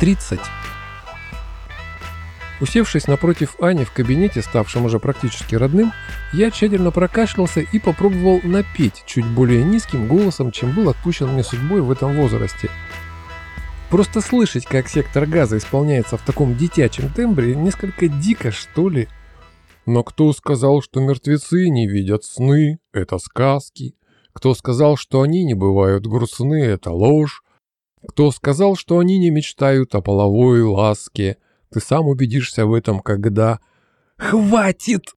30. Усевшись напротив Ани в кабинете, ставшем уже практически родным, я тщательно прокашлялся и попробовал напеть чуть более низким голосом, чем был отпущен мне судьбой в этом возрасте. Просто слышать, как сектор газа исполняется в таком детячем тембре, несколько дико, что ли. Но кто сказал, что мертвецы не видят сны? Это сказки. Кто сказал, что они не бывают грустны? Это ложь. Кто сказал, что они не мечтают о половой ласке? Ты сам убедишься в этом, когда... «Хватит!»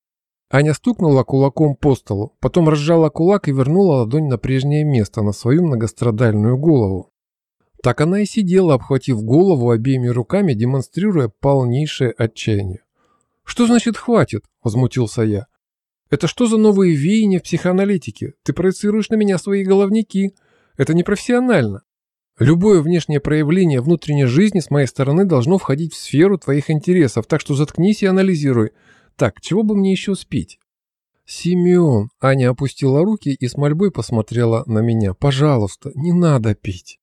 Аня стукнула кулаком по столу, потом разжала кулак и вернула ладонь на прежнее место, на свою многострадальную голову. Так она и сидела, обхватив голову обеими руками, демонстрируя полнейшее отчаяние. «Что значит «хватит»?» – возмутился я. «Это что за новые веяния в психоаналитике? Ты проецируешь на меня свои головники. Это непрофессионально. Любое внешнее проявление внутренней жизни с моей стороны должно входить в сферу твоих интересов, так что заткнись и анализируй. Так, чего бы мне еще спить? Семен, Аня опустила руки и с мольбой посмотрела на меня. Пожалуйста, не надо пить.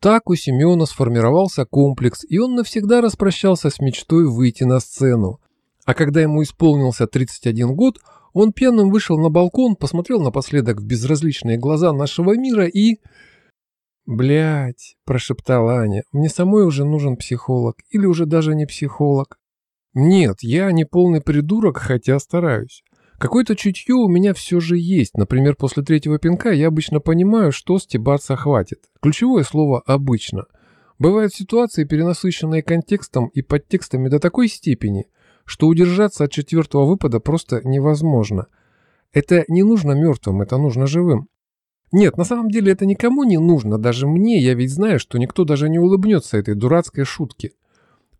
Так у Семена сформировался комплекс, и он навсегда распрощался с мечтой выйти на сцену. А когда ему исполнился 31 год, он пьяным вышел на балкон, посмотрел напоследок в безразличные глаза нашего мира и... «Блядь», – прошептала Аня, – «мне самой уже нужен психолог. Или уже даже не психолог». «Нет, я не полный придурок, хотя стараюсь. Какое-то чутье у меня все же есть. Например, после третьего пинка я обычно понимаю, что стебаться хватит. Ключевое слово «обычно». Бывают ситуации, перенасыщенные контекстом и подтекстами до такой степени, что удержаться от четвертого выпада просто невозможно. Это не нужно мертвым, это нужно живым. Нет, на самом деле это никому не нужно, даже мне, я ведь знаю, что никто даже не улыбнется этой дурацкой шутке.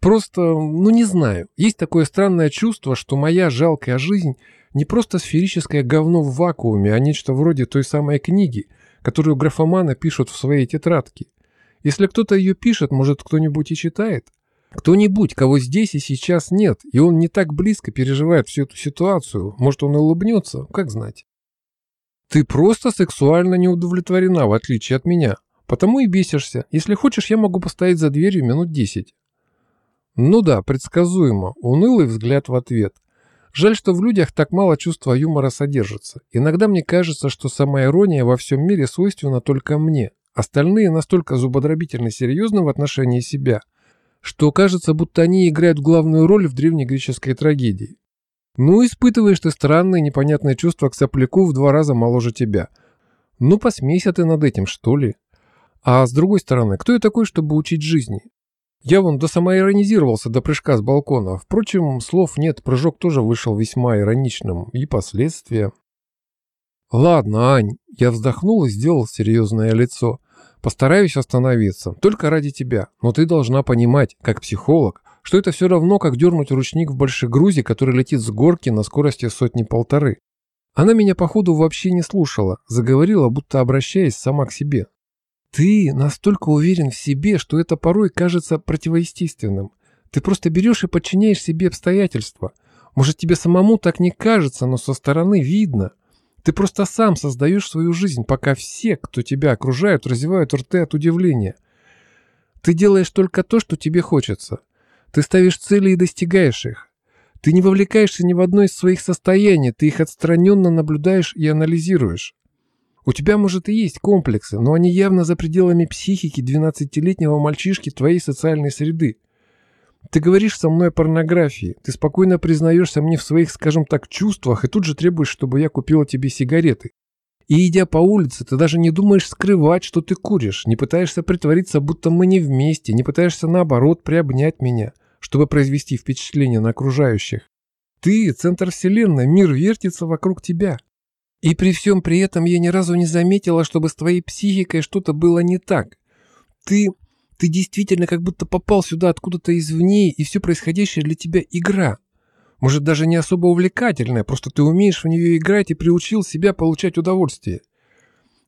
Просто, ну не знаю, есть такое странное чувство, что моя жалкая жизнь не просто сферическое говно в вакууме, а нечто вроде той самой книги, которую графоманы пишут в своей тетрадке. Если кто-то ее пишет, может кто-нибудь и читает? Кто-нибудь, кого здесь и сейчас нет, и он не так близко переживает всю эту ситуацию, может он улыбнется, как знать. Ты просто сексуально не удовлетворена, в отличие от меня. Потому и бесишься. Если хочешь, я могу постоять за дверью минут десять. Ну да, предсказуемо. Унылый взгляд в ответ. Жаль, что в людях так мало чувства юмора содержится. Иногда мне кажется, что самая ирония во всем мире свойственна только мне. Остальные настолько зубодробительно серьезны в отношении себя, что кажется, будто они играют главную роль в древнегреческой трагедии. Ну, испытываешь ты странное непонятное чувство к сопляку в два раза моложе тебя. Ну, посмейся ты над этим, что ли. А с другой стороны, кто я такой, чтобы учить жизни? Я вон до самоиронизировался до прыжка с балкона. Впрочем, слов нет, прыжок тоже вышел весьма ироничным. И последствия... Ладно, Ань, я вздохнул и сделал серьезное лицо. Постараюсь остановиться, только ради тебя. Но ты должна понимать, как психолог, что это все равно, как дернуть ручник в большегрузе, который летит с горки на скорости сотни-полторы. Она меня, походу, вообще не слушала, заговорила, будто обращаясь сама к себе. «Ты настолько уверен в себе, что это порой кажется противоестественным. Ты просто берешь и подчиняешь себе обстоятельства. Может, тебе самому так не кажется, но со стороны видно. Ты просто сам создаешь свою жизнь, пока все, кто тебя окружают, разевают рты от удивления. Ты делаешь только то, что тебе хочется. Ты ставишь цели и достигаешь их. Ты не вовлекаешься ни в одно из своих состояний, ты их отстраненно наблюдаешь и анализируешь. У тебя, может, и есть комплексы, но они явно за пределами психики 12-летнего мальчишки твоей социальной среды. Ты говоришь со мной о порнографии, ты спокойно признаешься мне в своих, скажем так, чувствах и тут же требуешь, чтобы я купила тебе сигареты. И идя по улице, ты даже не думаешь скрывать, что ты куришь, не пытаешься притвориться, будто мы не вместе, не пытаешься наоборот приобнять меня чтобы произвести впечатление на окружающих. Ты – центр вселенной, мир вертится вокруг тебя. И при всем при этом я ни разу не заметила, чтобы с твоей психикой что-то было не так. Ты, ты действительно как будто попал сюда откуда-то извне, и все происходящее для тебя игра. Может, даже не особо увлекательная, просто ты умеешь в нее играть и приучил себя получать удовольствие.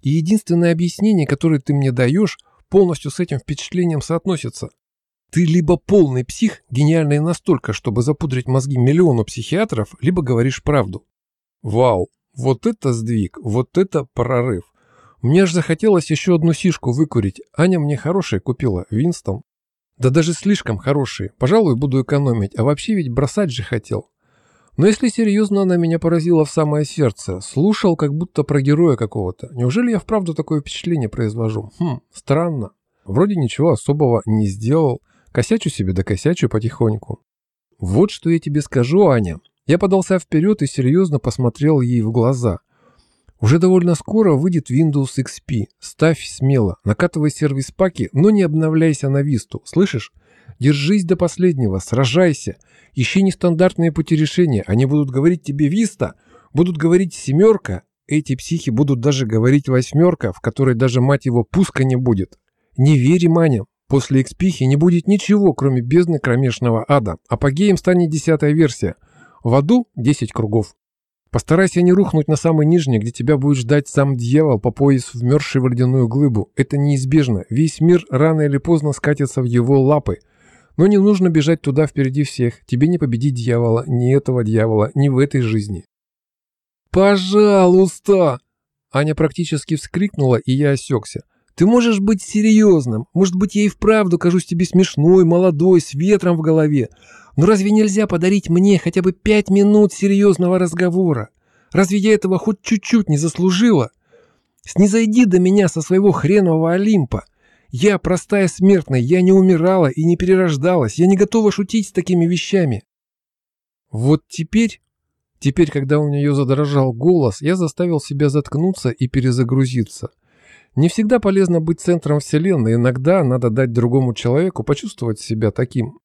И единственное объяснение, которое ты мне даешь, полностью с этим впечатлением соотносится. Ты либо полный псих, гениальный настолько, чтобы запудрить мозги миллиону психиатров, либо говоришь правду. Вау, вот это сдвиг, вот это прорыв. Мне аж захотелось еще одну сишку выкурить. Аня мне хорошее купила, Винстон. Да даже слишком хорошие. Пожалуй, буду экономить, а вообще ведь бросать же хотел. Но если серьезно, она меня поразила в самое сердце. Слушал, как будто про героя какого-то. Неужели я вправду такое впечатление произвожу? Хм, странно. Вроде ничего особого не сделал. Косячу себе да косячу потихоньку. Вот что я тебе скажу, Аня. Я подался вперед и серьезно посмотрел ей в глаза. Уже довольно скоро выйдет Windows XP. Ставь смело, накатывай сервис-паки, но не обновляйся на Висту. Слышишь? Держись до последнего, сражайся. Ищи нестандартные пути решения. Они будут говорить тебе «Виста», будут говорить «семерка». Эти психи будут даже говорить «восьмерка», в которой даже, мать его, пуска не будет. Не верь, Маня. После экспихи не будет ничего, кроме бездны кромешного ада. Апогеем станет десятая версия. В аду 10 кругов. Постарайся не рухнуть на самый нижний, где тебя будет ждать сам дьявол по пояс вмерзший в ледяную глыбу. Это неизбежно. Весь мир рано или поздно скатится в его лапы – но не нужно бежать туда впереди всех. Тебе не победить дьявола, ни этого дьявола, ни в этой жизни. «Пожалуйста!» Аня практически вскрикнула, и я осекся. «Ты можешь быть серьезным. Может быть, я и вправду кажусь тебе смешной, молодой, с ветром в голове. Но разве нельзя подарить мне хотя бы пять минут серьезного разговора? Разве я этого хоть чуть-чуть не заслужила? Снизойди до меня со своего хренового Олимпа. Я простая смертная, я не умирала и не перерождалась, я не готова шутить с такими вещами. Вот теперь, теперь, когда у нее задрожал голос, я заставил себя заткнуться и перезагрузиться. Не всегда полезно быть центром вселенной, иногда надо дать другому человеку почувствовать себя таким.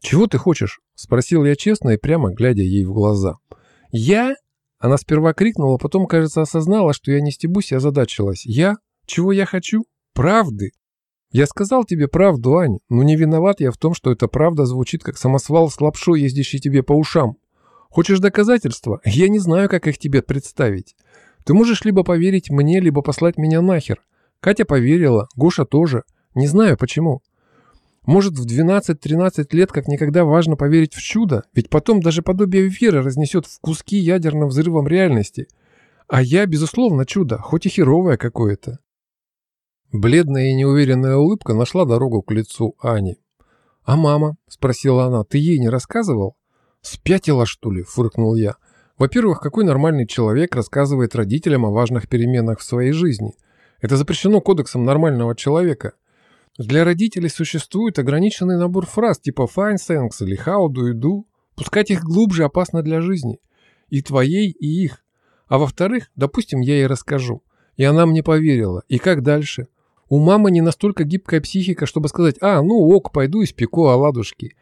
«Чего ты хочешь?» – спросил я честно и прямо глядя ей в глаза. «Я?» Она сперва крикнула, потом, кажется, осознала, что я не стебусь и озадачилась. «Я? Чего я хочу? Правды?» Я сказал тебе правду, Ань, но не виноват я в том, что эта правда звучит как самосвал с лапшой, ездящий тебе по ушам. Хочешь доказательства? Я не знаю, как их тебе представить. Ты можешь либо поверить мне, либо послать меня нахер. Катя поверила, Гоша тоже. Не знаю почему. Может, в 12-13 лет как никогда важно поверить в чудо, ведь потом даже подобие веры разнесет в куски ядерным взрывом реальности. А я, безусловно, чудо, хоть и херовое какое-то. Бледная и неуверенная улыбка нашла дорогу к лицу Ани. «А мама?» – спросила она. «Ты ей не рассказывал?» «Спятила, что ли?» – фыркнул я. «Во-первых, какой нормальный человек рассказывает родителям о важных переменах в своей жизни? Это запрещено кодексом нормального человека. Для родителей существует ограниченный набор фраз типа «fine thanks» или «how do you do». Пускать их глубже опасно для жизни. И твоей, и их. А во-вторых, допустим, я ей расскажу. И она мне поверила. И как дальше? У мамы не настолько гибкая психика, чтобы сказать «А, ну ок, пойду испеку оладушки».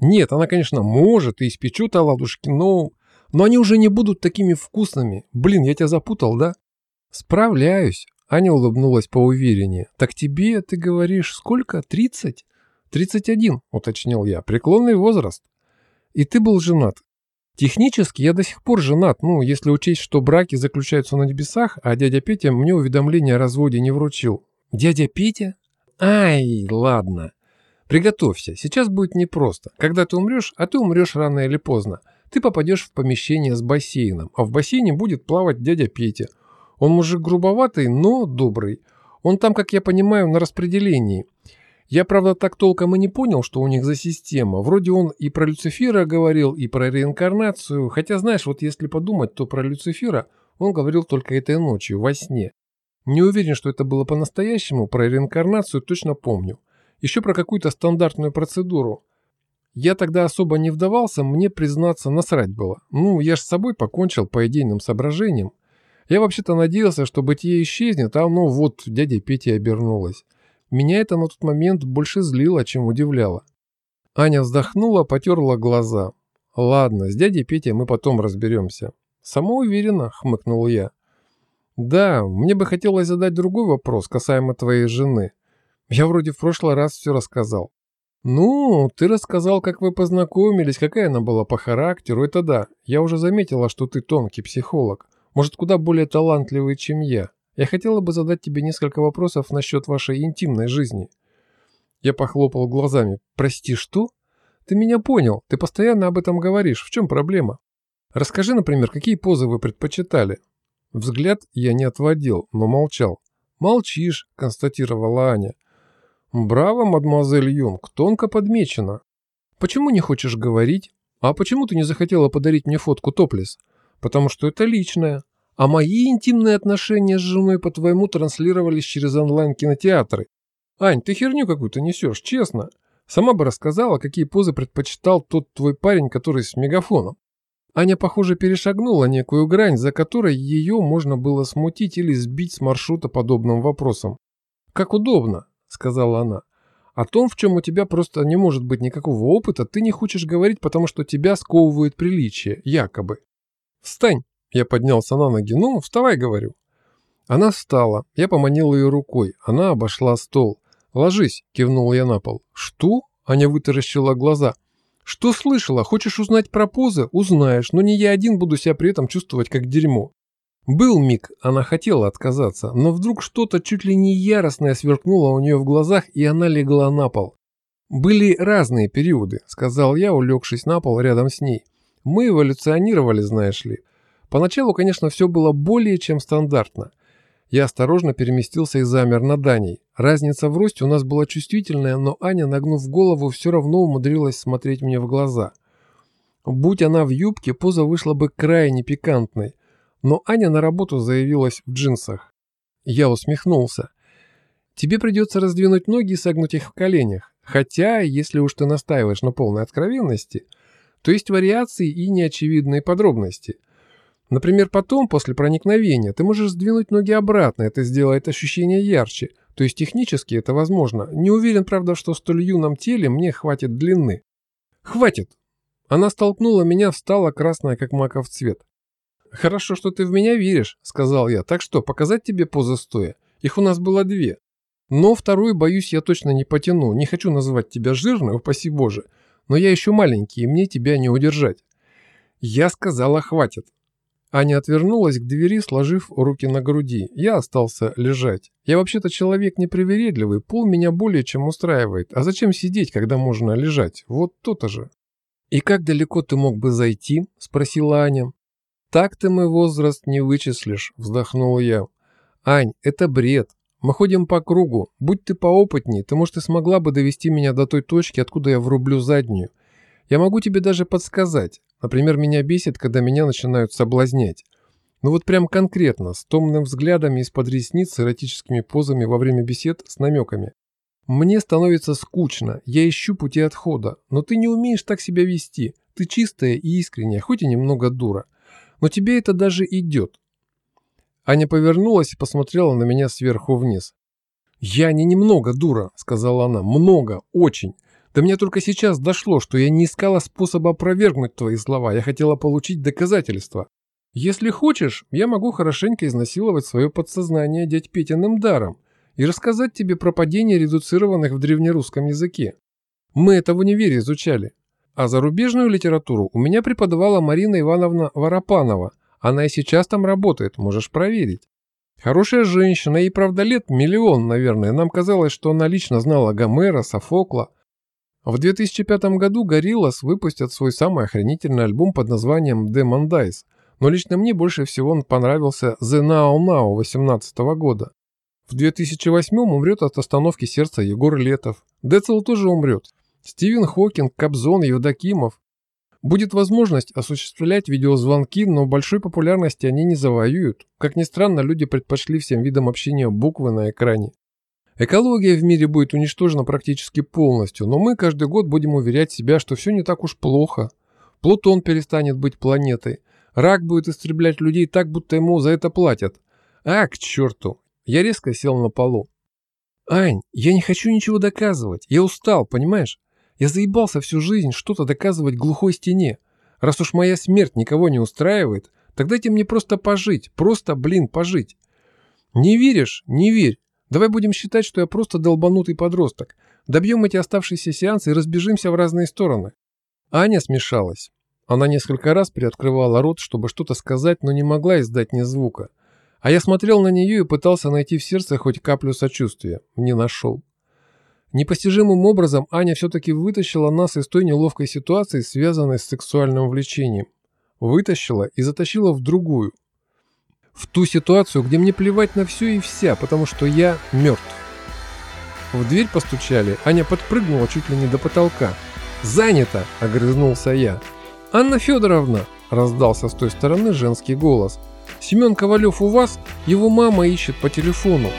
Нет, она, конечно, может и испечет оладушки, но... Но они уже не будут такими вкусными. Блин, я тебя запутал, да? Справляюсь. Аня улыбнулась поувереннее. Так тебе, ты говоришь, сколько? Тридцать? Тридцать один, уточнил я. Преклонный возраст. И ты был женат. Технически я до сих пор женат, ну, если учесть, что браки заключаются на небесах, а дядя Петя мне уведомление о разводе не вручил. Дядя Петя? Ай, ладно. Приготовься, сейчас будет непросто. Когда ты умрешь, а ты умрешь рано или поздно, ты попадешь в помещение с бассейном, а в бассейне будет плавать дядя Петя. Он мужик грубоватый, но добрый. Он там, как я понимаю, на распределении. Я, правда, так толком и не понял, что у них за система. Вроде он и про Люцифера говорил, и про реинкарнацию. Хотя, знаешь, вот если подумать, то про Люцифера он говорил только этой ночью, во сне. Не уверен, что это было по-настоящему, про реинкарнацию точно помню. Еще про какую-то стандартную процедуру. Я тогда особо не вдавался, мне, признаться, насрать было. Ну, я ж с собой покончил по идейным соображениям. Я вообще-то надеялся, что бытие исчезнет, а ну вот дядя Петя обернулась. Меня это на тот момент больше злило, чем удивляло. Аня вздохнула, потерла глаза. «Ладно, с дядей Петей мы потом разберемся». «Самоуверенно», — хмыкнул я. «Да, мне бы хотелось задать другой вопрос касаемо твоей жены. Я вроде в прошлый раз все рассказал». «Ну, ты рассказал, как вы познакомились, какая она была по характеру, это да. Я уже заметила, что ты тонкий психолог. Может, куда более талантливый, чем я. Я хотела бы задать тебе несколько вопросов насчет вашей интимной жизни». Я похлопал глазами. «Прости, что?» «Ты меня понял. Ты постоянно об этом говоришь. В чем проблема?» «Расскажи, например, какие позы вы предпочитали?» Взгляд я не отводил, но молчал. «Молчишь», — констатировала Аня. Браво, мадемуазель Юнг, тонко подмечено. Почему не хочешь говорить? А почему ты не захотела подарить мне фотку топлес? Потому что это личное. А мои интимные отношения с женой, по-твоему, транслировались через онлайн-кинотеатры. Ань, ты херню какую-то несешь, честно. Сама бы рассказала, какие позы предпочитал тот твой парень, который с мегафоном. Аня, похоже, перешагнула некую грань, за которой ее можно было смутить или сбить с маршрута подобным вопросом. «Как удобно», — сказала она. О том, в чем у тебя просто не может быть никакого опыта, ты не хочешь говорить, потому что тебя сковывает приличие, якобы. Встань. Я поднялся на ноги. Ну, вставай, говорю. Она встала. Я поманил ее рукой. Она обошла стол. «Ложись», — кивнул я на пол. «Что?» — Аня вытаращила глаза. «Что слышала? Хочешь узнать про позы? Узнаешь, но не я один буду себя при этом чувствовать как дерьмо. Был миг, она хотела отказаться, но вдруг что-то чуть ли не яростное сверкнуло у нее в глазах, и она легла на пол. «Были разные периоды», — сказал я, улегшись на пол рядом с ней. «Мы эволюционировали, знаешь ли. Поначалу, конечно, все было более чем стандартно. Я осторожно переместился и замер над Даней. Разница в росте у нас была чувствительная, но Аня, нагнув голову, все равно умудрилась смотреть мне в глаза. Будь она в юбке, поза вышла бы крайне пикантной. Но Аня на работу заявилась в джинсах. Я усмехнулся. Тебе придется раздвинуть ноги и согнуть их в коленях. Хотя, если уж ты настаиваешь на полной откровенности, то есть вариации и неочевидные подробности. Например, потом, после проникновения, ты можешь сдвинуть ноги обратно, это сделает ощущение ярче. То есть технически это возможно. Не уверен, правда, что в столь юном теле мне хватит длины. Хватит! Она столкнула меня, встала красная, как маков цвет. «Хорошо, что ты в меня веришь», — сказал я. «Так что, показать тебе позы стоя? Их у нас было две. Но вторую, боюсь, я точно не потяну. Не хочу называть тебя жирной, упаси боже. Но я еще маленький, и мне тебя не удержать». Я сказала «хватит». Аня отвернулась к двери, сложив руки на груди. Я остался лежать. Я вообще-то человек непривередливый, пол меня более чем устраивает. А зачем сидеть, когда можно лежать? Вот то-то же. «И как далеко ты мог бы зайти?» – спросила Аня. «Так ты мой возраст не вычислишь», – вздохнул я. «Ань, это бред. Мы ходим по кругу. Будь ты поопытней, ты, может, и смогла бы довести меня до той точки, откуда я врублю заднюю. Я могу тебе даже подсказать. Например, меня бесит, когда меня начинают соблазнять. Ну вот прям конкретно, с томным взглядами из-под ресниц, с эротическими позами во время бесед с намеками. Мне становится скучно, я ищу пути отхода, но ты не умеешь так себя вести. Ты чистая и искренняя, хоть и немного дура. Но тебе это даже идет. Аня повернулась и посмотрела на меня сверху вниз. «Я не немного дура», — сказала она. «Много, очень. До меня только сейчас дошло, что я не искала способа опровергнуть твои слова. Я хотела получить доказательства. Если хочешь, я могу хорошенько изнасиловать свое подсознание дядь Петиным даром и рассказать тебе про падение редуцированных в древнерусском языке. Мы это в универе изучали. А зарубежную литературу у меня преподавала Марина Ивановна Воропанова. Она и сейчас там работает, можешь проверить. Хорошая женщина, ей, правда, лет миллион, наверное. Нам казалось, что она лично знала Гомера, Софокла. В 2005 году Гориллас выпустят свой самый охренительный альбом под названием Demon Dice, но лично мне больше всего он понравился The Now Now 18 года. В 2008 умрет от остановки сердца Егор Летов. Децл тоже умрет. Стивен Хокинг, Кобзон, Евдокимов. Будет возможность осуществлять видеозвонки, но большой популярности они не завоюют. Как ни странно, люди предпочли всем видам общения буквы на экране. Экология в мире будет уничтожена практически полностью, но мы каждый год будем уверять себя, что все не так уж плохо. Плутон перестанет быть планетой. Рак будет истреблять людей так, будто ему за это платят. А, к черту. Я резко сел на полу. Ань, я не хочу ничего доказывать. Я устал, понимаешь? Я заебался всю жизнь что-то доказывать глухой стене. Раз уж моя смерть никого не устраивает, так дайте мне просто пожить, просто, блин, пожить. Не веришь? Не верь. Давай будем считать, что я просто долбанутый подросток. Добьем эти оставшиеся сеансы и разбежимся в разные стороны. Аня смешалась. Она несколько раз приоткрывала рот, чтобы что-то сказать, но не могла издать ни звука. А я смотрел на нее и пытался найти в сердце хоть каплю сочувствия. Не нашел. Непостижимым образом Аня все-таки вытащила нас из той неловкой ситуации, связанной с сексуальным влечением. Вытащила и затащила в другую. В ту ситуацию, где мне плевать на все и вся, потому что я мертв. В дверь постучали, Аня подпрыгнула чуть ли не до потолка. «Занято!» – огрызнулся я. «Анна Федоровна!» – раздался с той стороны женский голос. «Семен Ковалев у вас? Его мама ищет по телефону».